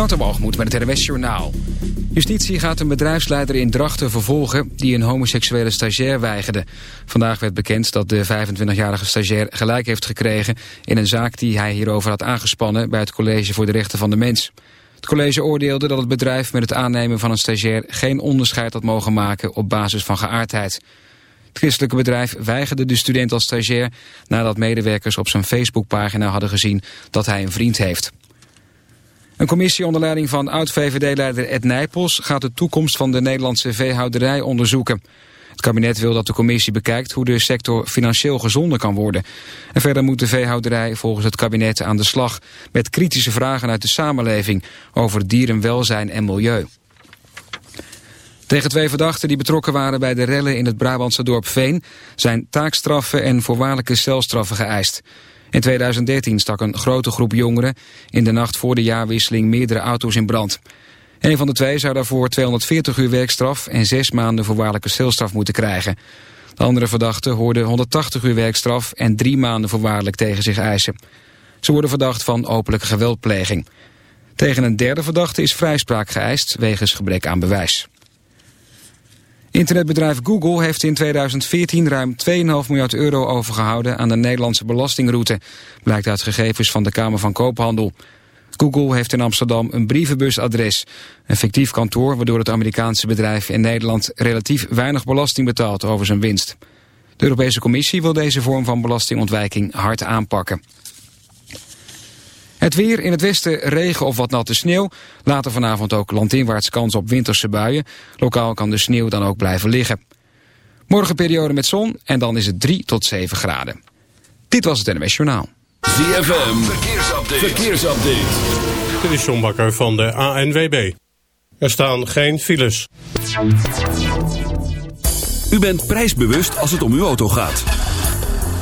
Waterbalgemoed met het RWS Journaal. Justitie gaat een bedrijfsleider in Drachten vervolgen... die een homoseksuele stagiair weigerde. Vandaag werd bekend dat de 25-jarige stagiair gelijk heeft gekregen... in een zaak die hij hierover had aangespannen... bij het College voor de Rechten van de Mens. Het college oordeelde dat het bedrijf met het aannemen van een stagiair... geen onderscheid had mogen maken op basis van geaardheid. Het christelijke bedrijf weigerde de student als stagiair... nadat medewerkers op zijn Facebookpagina hadden gezien dat hij een vriend heeft. Een commissie onder leiding van oud-VVD-leider Ed Nijpels... gaat de toekomst van de Nederlandse veehouderij onderzoeken. Het kabinet wil dat de commissie bekijkt hoe de sector financieel gezonder kan worden. En verder moet de veehouderij volgens het kabinet aan de slag... met kritische vragen uit de samenleving over dierenwelzijn en milieu. Tegen twee verdachten die betrokken waren bij de rellen in het Brabantse dorp Veen... zijn taakstraffen en voorwaardelijke celstraffen geëist. In 2013 stak een grote groep jongeren in de nacht voor de jaarwisseling meerdere auto's in brand. Een van de twee zou daarvoor 240 uur werkstraf en zes maanden voorwaardelijke celstraf moeten krijgen. De andere verdachte hoorde 180 uur werkstraf en drie maanden voorwaardelijk tegen zich eisen. Ze worden verdacht van openlijke geweldpleging. Tegen een derde verdachte is vrijspraak geëist wegens gebrek aan bewijs. Internetbedrijf Google heeft in 2014 ruim 2,5 miljard euro overgehouden aan de Nederlandse belastingroute, blijkt uit gegevens van de Kamer van Koophandel. Google heeft in Amsterdam een brievenbusadres, een fictief kantoor waardoor het Amerikaanse bedrijf in Nederland relatief weinig belasting betaalt over zijn winst. De Europese Commissie wil deze vorm van belastingontwijking hard aanpakken. Het weer in het westen regen of wat natte sneeuw. Later vanavond ook landinwaarts kans op winterse buien. Lokaal kan de sneeuw dan ook blijven liggen. Morgen periode met zon en dan is het 3 tot 7 graden. Dit was het NMS Journaal. ZFM, verkeersupdate. verkeersupdate. Dit is John Bakker van de ANWB. Er staan geen files. U bent prijsbewust als het om uw auto gaat.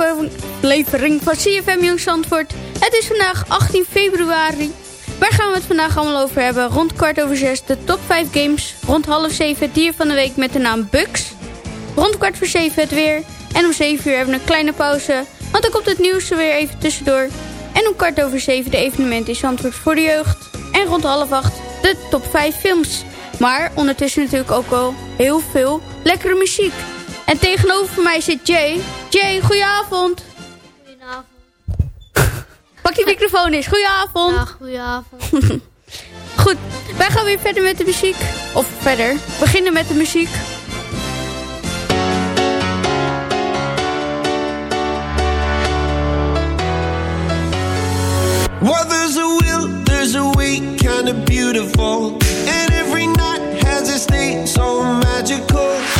Aflevering van CFM Jong Zandvoort. Het is vandaag 18 februari. Waar gaan we het vandaag allemaal over hebben? Rond kwart over zes de top 5 games. Rond half zeven het dier van de week met de naam Bugs. Rond kwart voor zeven het weer. En om 7 uur hebben we een kleine pauze. Want dan komt het nieuws er weer even tussendoor. En om kwart over zeven de evenement in Zandvoort voor de jeugd. En rond half acht de top 5 films. Maar ondertussen natuurlijk ook wel heel veel lekkere muziek. En tegenover mij zit Jay. Jay, goedenavond. Goedenavond. Pak je microfoon eens. Goedenavond. Ja, goedenavond. Goed, wij gaan weer verder met de muziek. Of verder. Beginnen met de muziek. Well, there's a will, there's a way, kind of beautiful. And every night has its state so magical.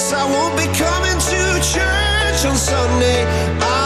guess I won't be coming to church on Sunday. I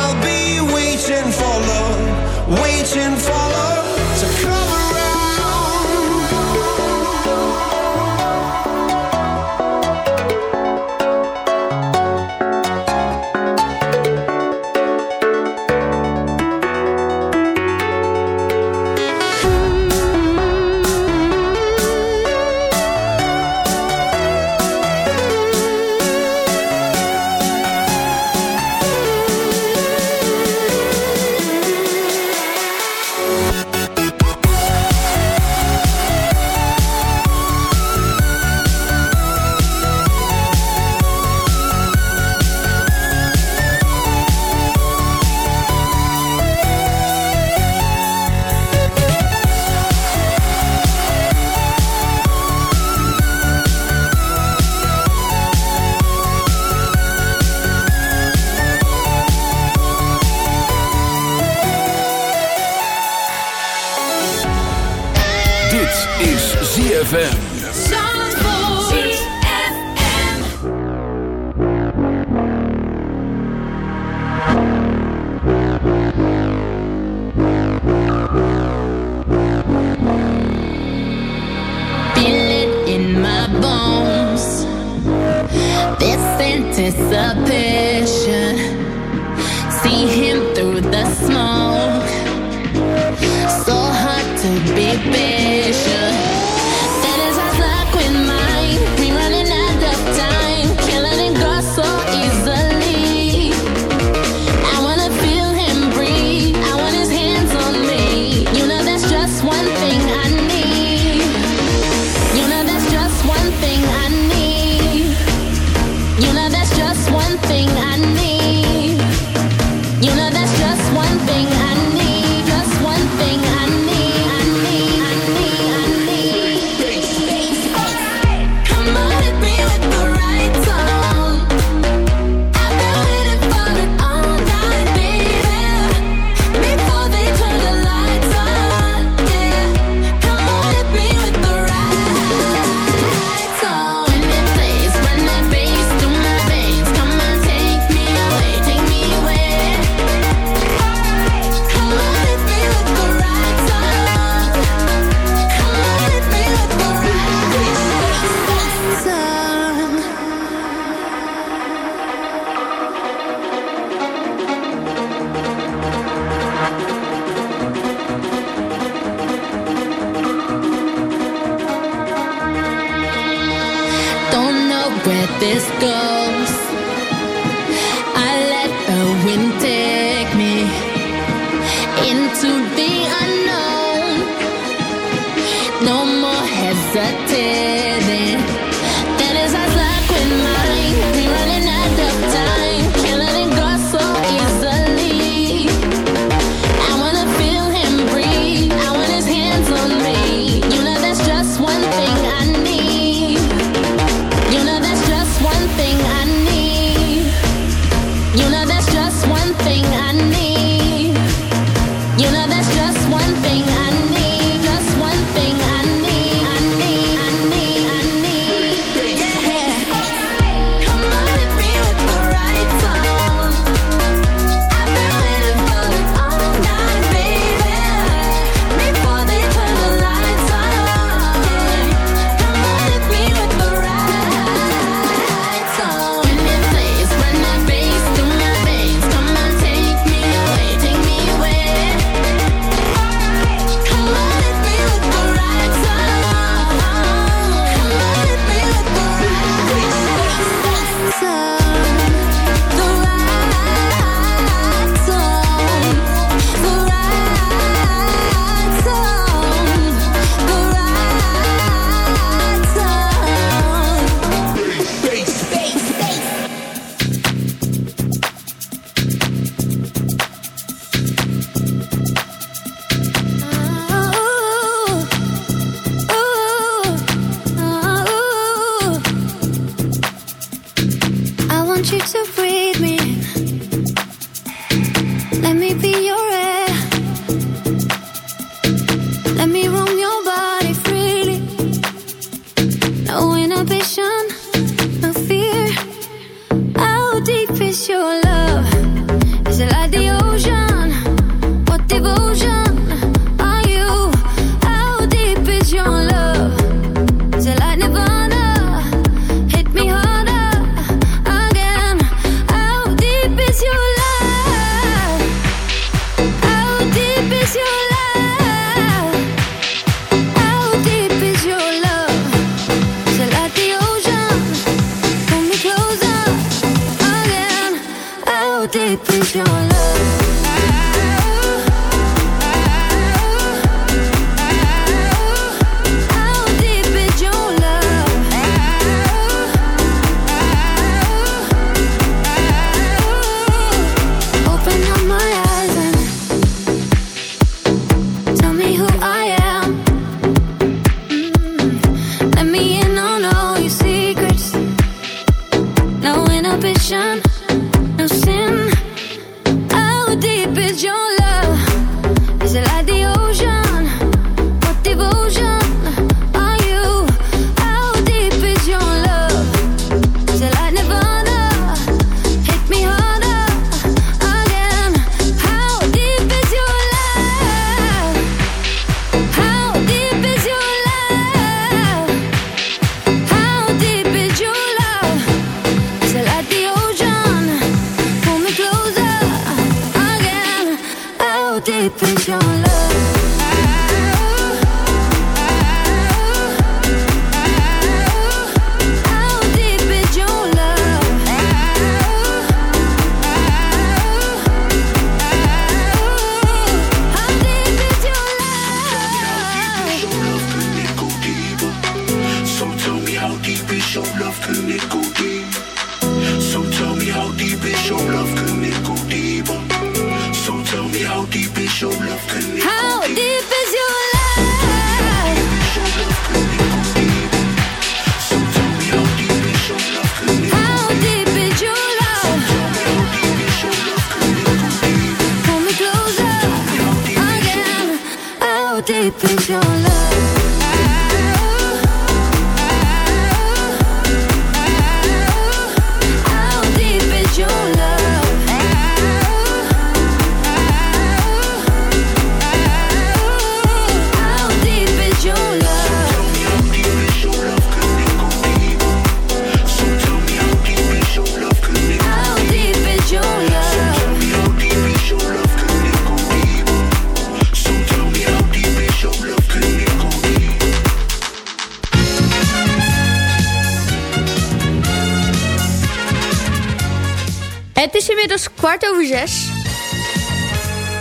kwart over zes.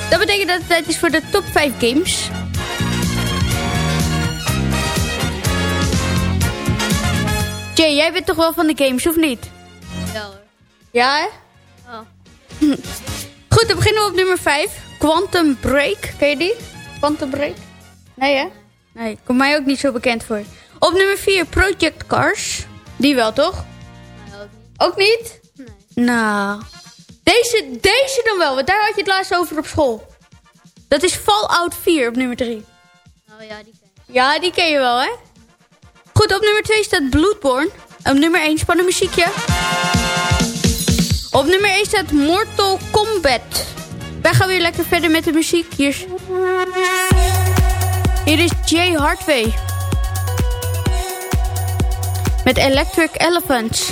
Dat betekent dat het tijd is voor de top 5 games. Jay, jij bent toch wel van de games, of niet? Ja hoor. Ja, hè? Goed, dan beginnen we op nummer 5. Quantum Break. Ken je die? Quantum Break? Nee, hè? Nee, komt mij ook niet zo bekend voor. Op nummer 4, Project Cars. Die wel, toch? Nee, ook niet. Ook niet? Nee. Nou, deze, deze dan wel, want daar had je het laatst over op school. Dat is Fallout 4 op nummer 3. Nou ja, die ken ik. Ja, die ken je wel, hè? Goed, op nummer 2 staat Bloodborne. Op nummer 1 spannend muziekje. Op nummer 1 staat Mortal Kombat. Wij gaan weer lekker verder met de muziek. Hier is, hier is Jay Hardway. Met Electric Elephants.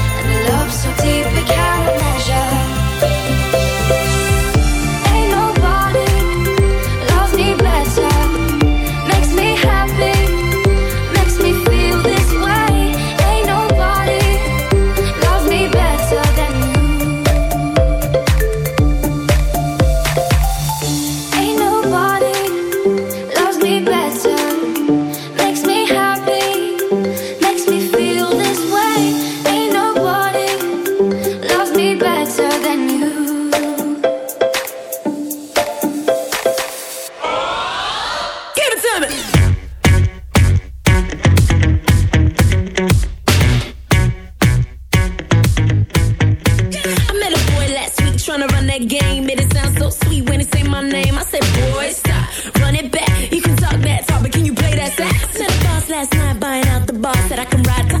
that I can ride.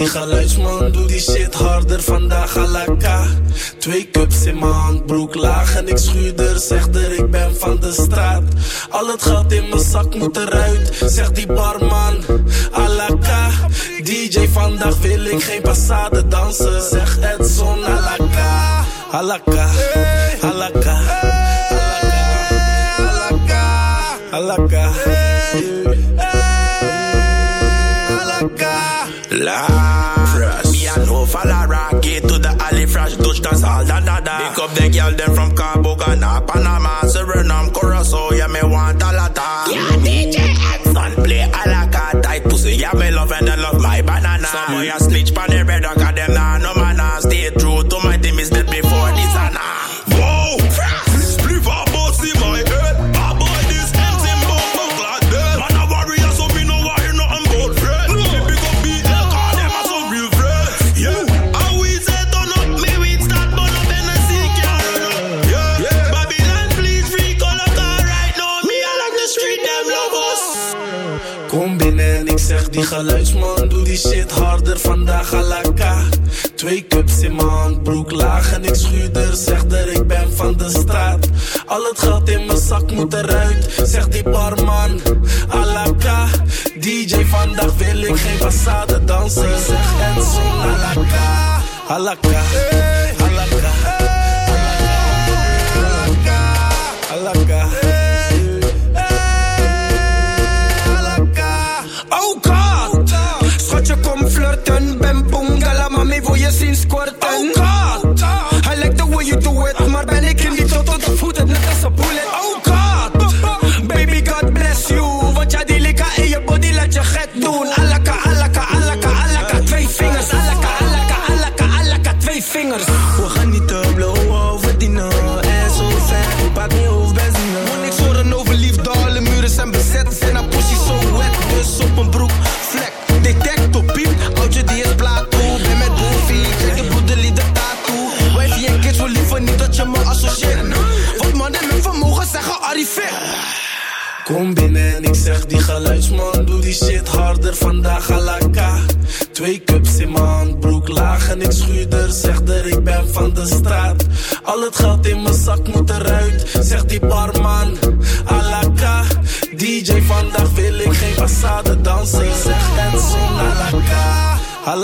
Die geluidsman doet die shit harder, vandaag alaka. Twee cups in mijn hand, broek laag en ik schuurder. Zegder, ik ben van de straat. Al het geld in mijn zak moet eruit, zegt die barman. Alaka, DJ, vandaag wil ik geen passade dansen. Zeg Edson, alaka, alaka, alaka, alaka, alaka. alaka. last. Me and no fella rocket to the alley fresh touch that's all da da da. Pick up the girl them from Cabo Ghana, Panama, Suriname, Curacao. Yeah, me want a lot of. Yeah, DJ Exxon play a la carte. Tight pussy, yeah, me love and I love my banana. Some boy a snitch pan the red geluidsman, doe die shit harder vandaag alaka. Twee cups in mijn hand, broek laag en ik schuurder. Zeg dat ik ben van de straat. Al het geld in mijn zak moet eruit, zegt die barman. Alaka, DJ vandaag wil ik geen façade dansen. Zeg Enzo, alaka, alaka.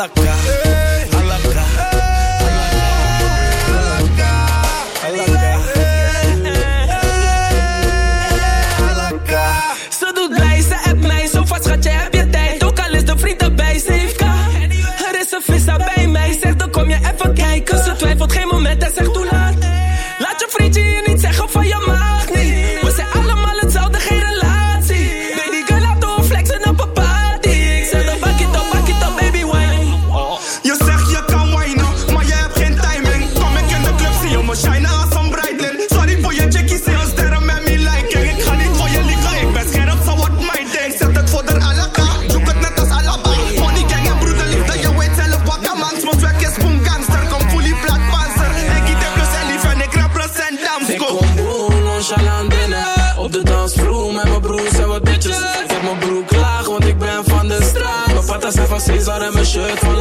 acá. 学徒。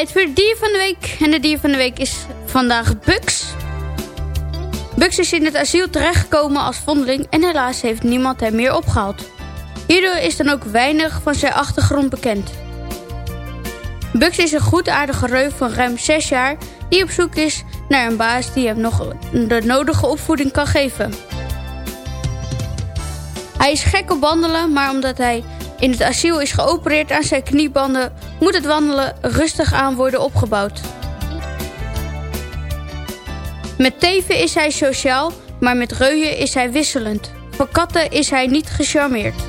Het voor dier van de week. En de dier van de week is vandaag Bux. Bux is in het asiel terechtgekomen als vondeling en helaas heeft niemand hem meer opgehaald. Hierdoor is dan ook weinig van zijn achtergrond bekend. Bux is een goedaardige reu van ruim 6 jaar die op zoek is naar een baas die hem nog de nodige opvoeding kan geven. Hij is gek op wandelen, maar omdat hij in het asiel is geopereerd aan zijn kniebanden moet het wandelen rustig aan worden opgebouwd. Met teven is hij sociaal, maar met reuien is hij wisselend. Voor katten is hij niet gecharmeerd.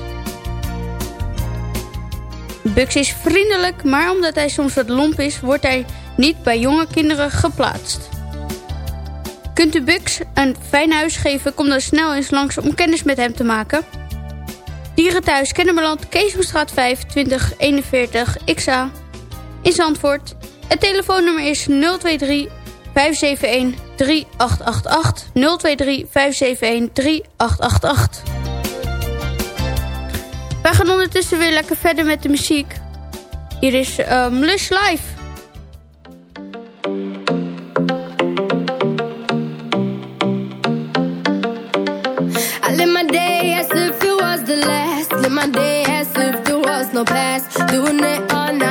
Bux is vriendelijk, maar omdat hij soms wat lomp is... wordt hij niet bij jonge kinderen geplaatst. Kunt u Bux een fijn huis geven, kom dan snel eens langs om kennis met hem te maken... Dierenthuis Kennemerland, Keesomstraat 5, 2041, XA. In Zandvoort. Het telefoonnummer is 023 571 3888. 023 571 3888. Wij gaan ondertussen weer lekker verder met de muziek. Hier is ehm, Lush Live. Live my day as if there was no past. Doing it all night.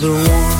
the one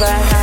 never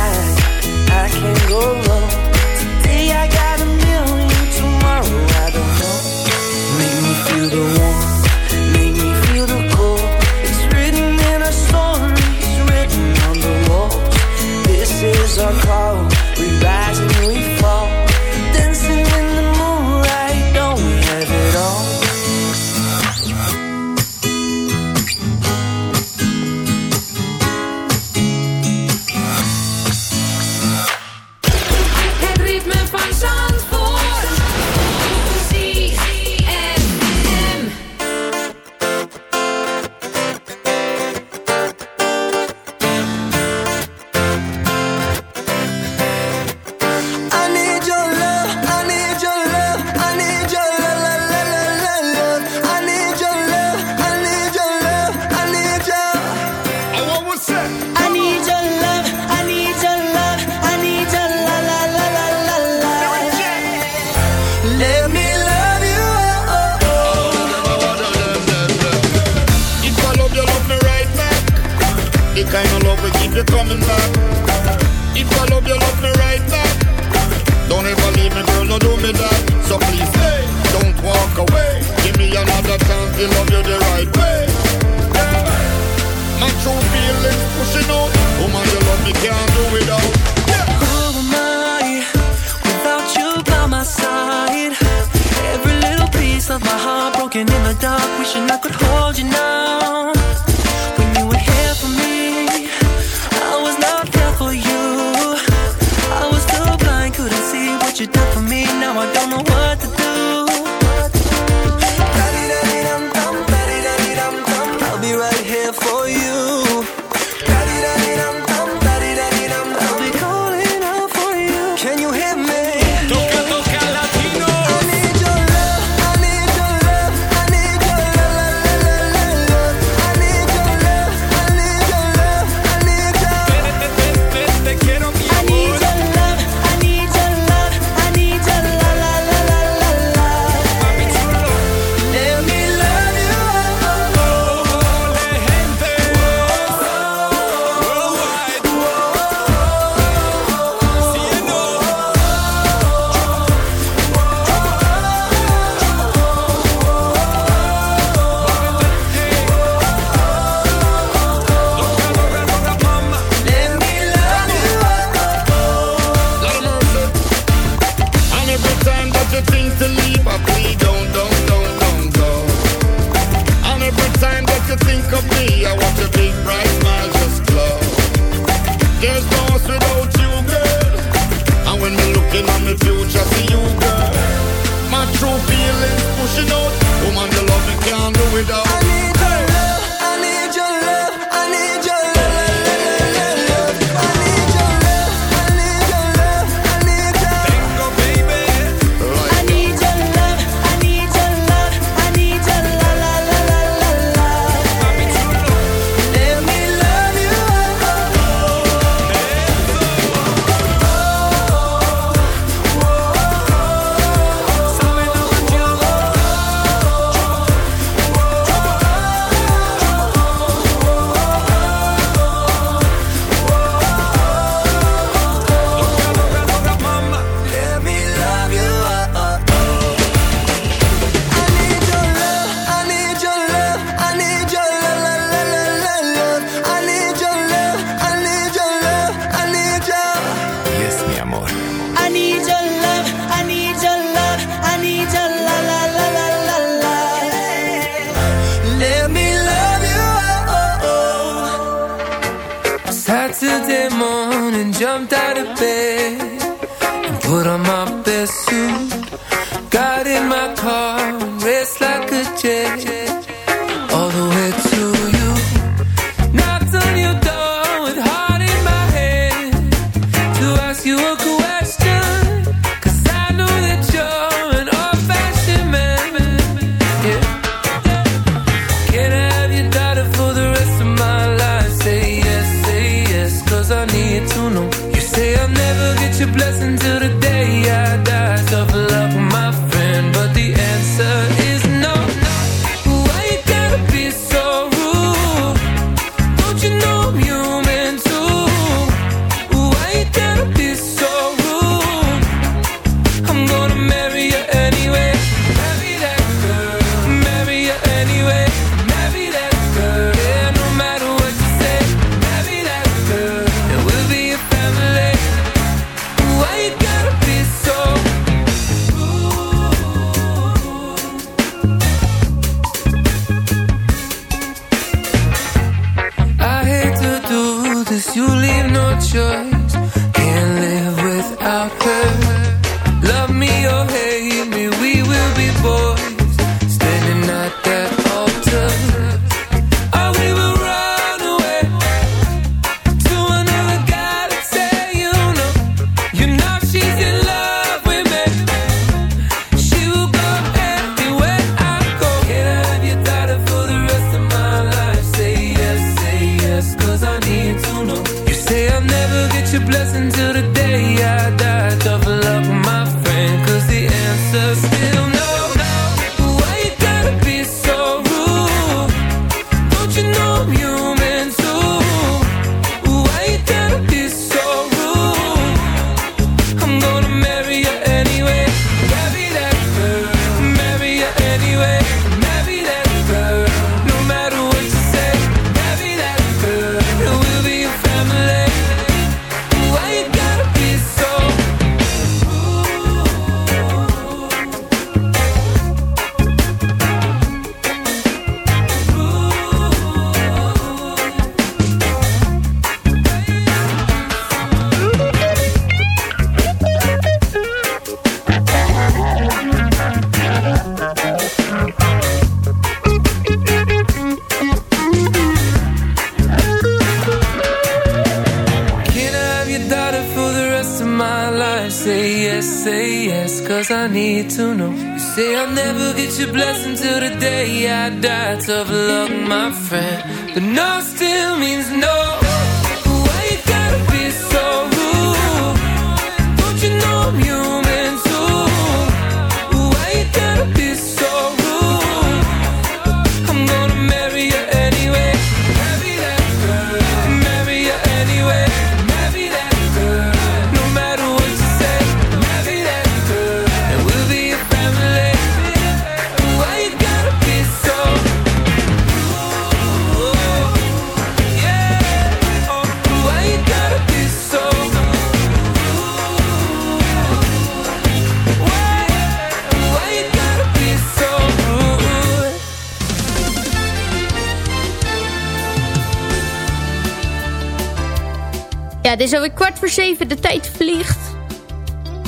het is alweer kwart voor zeven. De tijd vliegt.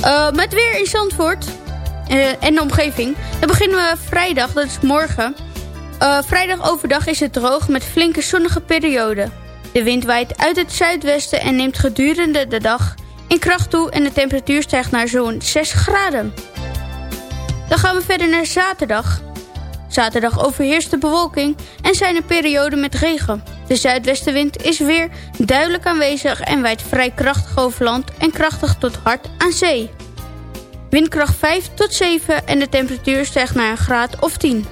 Eh, met weer in Zandvoort. eh, en de omgeving. Dan beginnen we vrijdag, dat is morgen. Eh, vrijdag overdag is het droog met flinke zonnige perioden. De wind waait uit het zuidwesten en neemt gedurende de dag in kracht toe... en de temperatuur stijgt naar zo'n 6 graden. Dan gaan we verder naar zaterdag. Zaterdag overheerst de bewolking en zijn er perioden met regen. De zuidwestenwind is weer duidelijk aanwezig en waait vrij krachtig over land en krachtig tot hard aan zee. Windkracht 5 tot 7 en de temperatuur stijgt naar een graad of 10.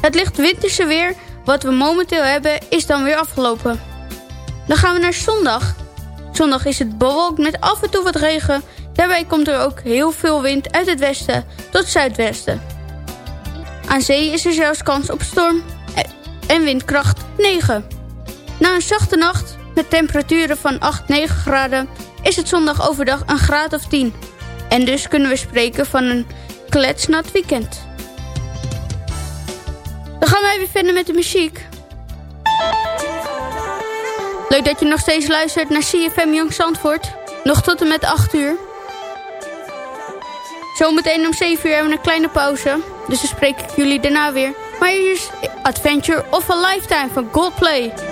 Het licht winterse weer wat we momenteel hebben is dan weer afgelopen. Dan gaan we naar zondag. Zondag is het bewolkt met af en toe wat regen. Daarbij komt er ook heel veel wind uit het westen tot zuidwesten. Aan zee is er zelfs kans op storm en windkracht 9. Na een zachte nacht met temperaturen van 8, 9 graden is het zondag overdag een graad of 10. En dus kunnen we spreken van een kletsnat weekend. Dan gaan we even verder met de muziek. Leuk dat je nog steeds luistert naar CFM Jong Zandvoort. Nog tot en met 8 uur. Zometeen om 7 uur hebben we een kleine pauze. Dus dan spreek ik jullie daarna weer. Is Adventure of a Lifetime van Goldplay.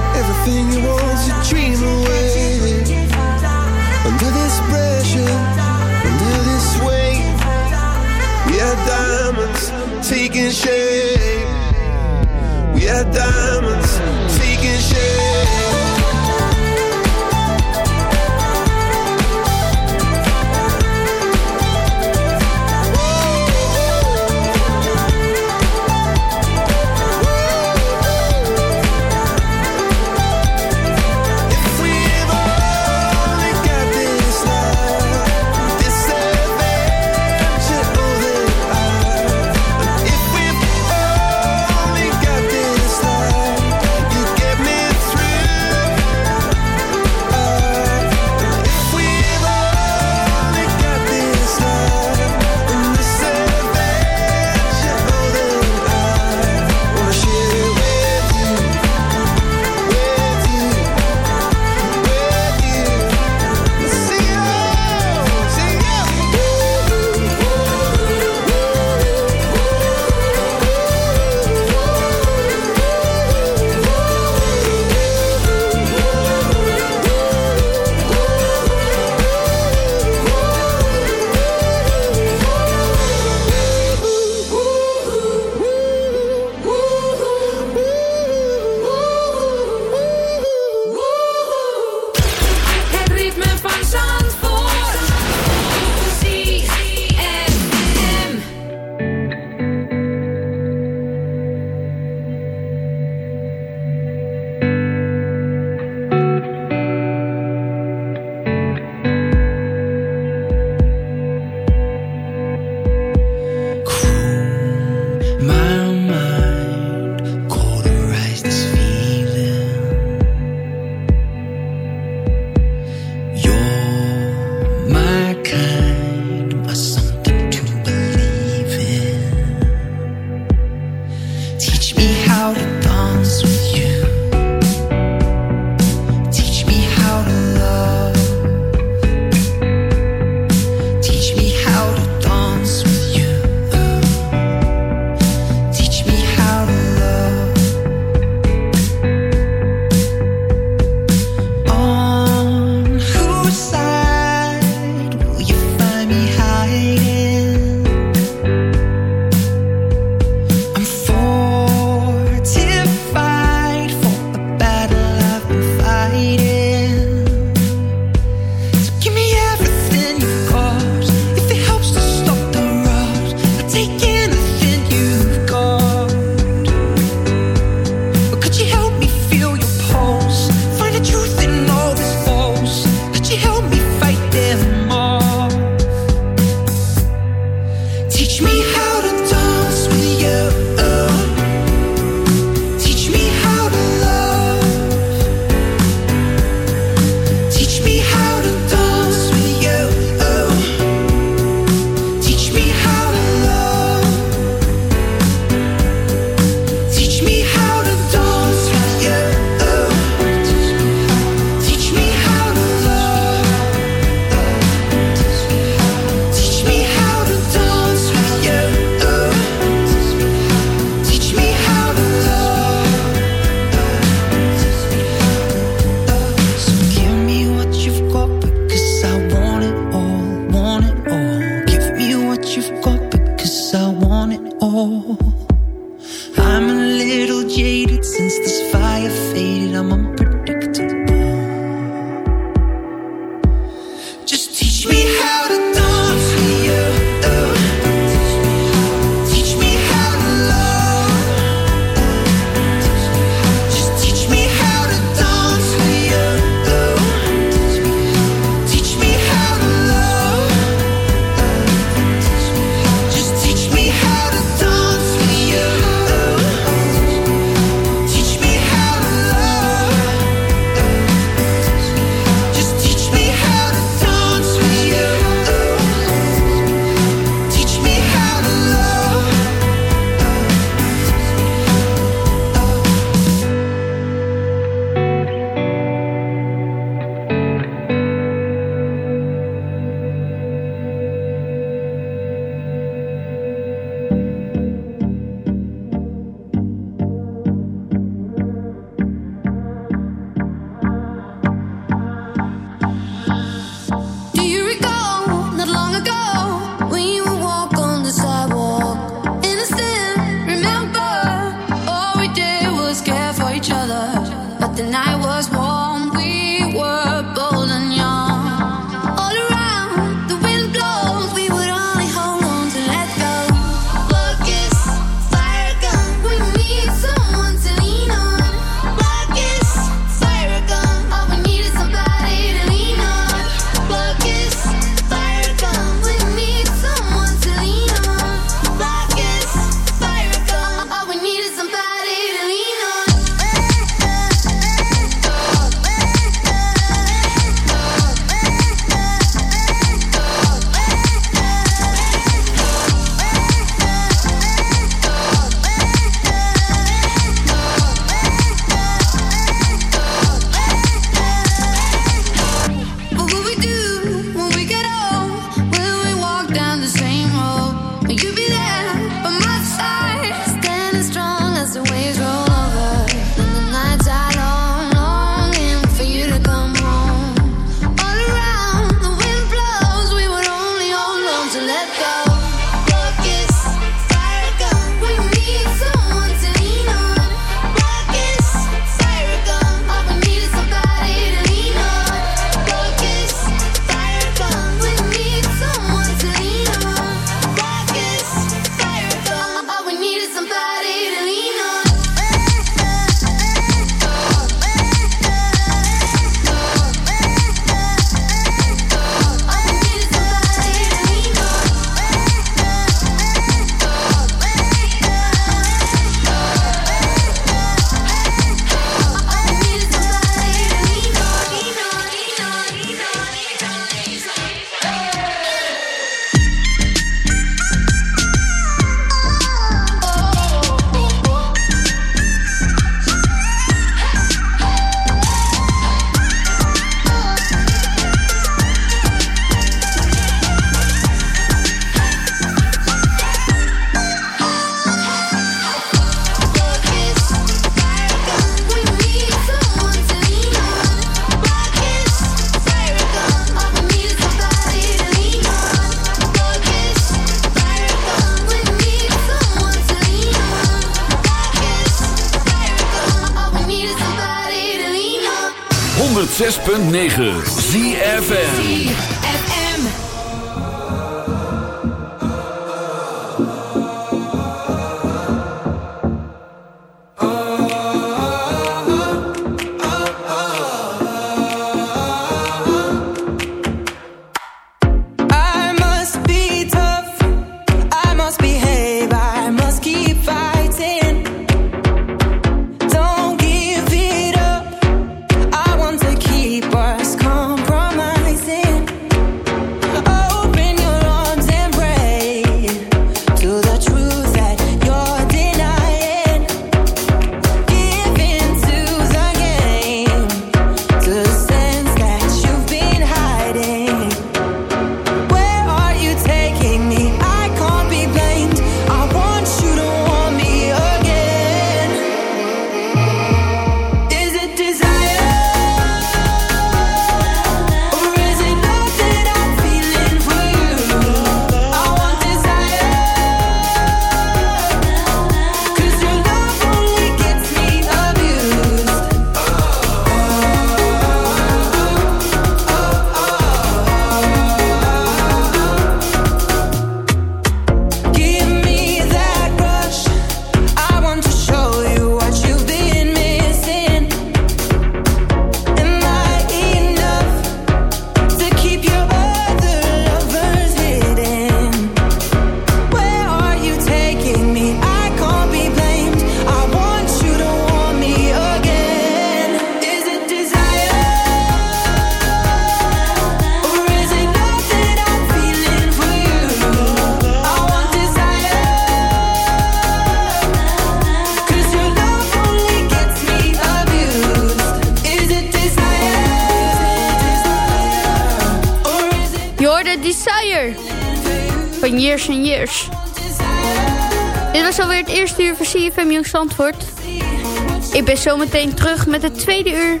zometeen terug met het tweede uur.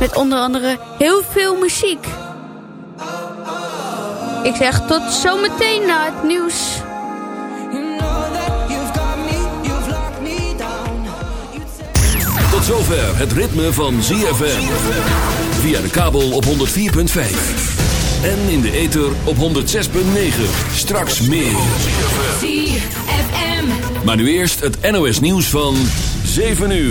Met onder andere heel veel muziek. Ik zeg tot zometeen na het nieuws. Tot zover het ritme van ZFM. Via de kabel op 104.5. En in de ether op 106.9. Straks meer. Maar nu eerst het NOS nieuws van 7 uur.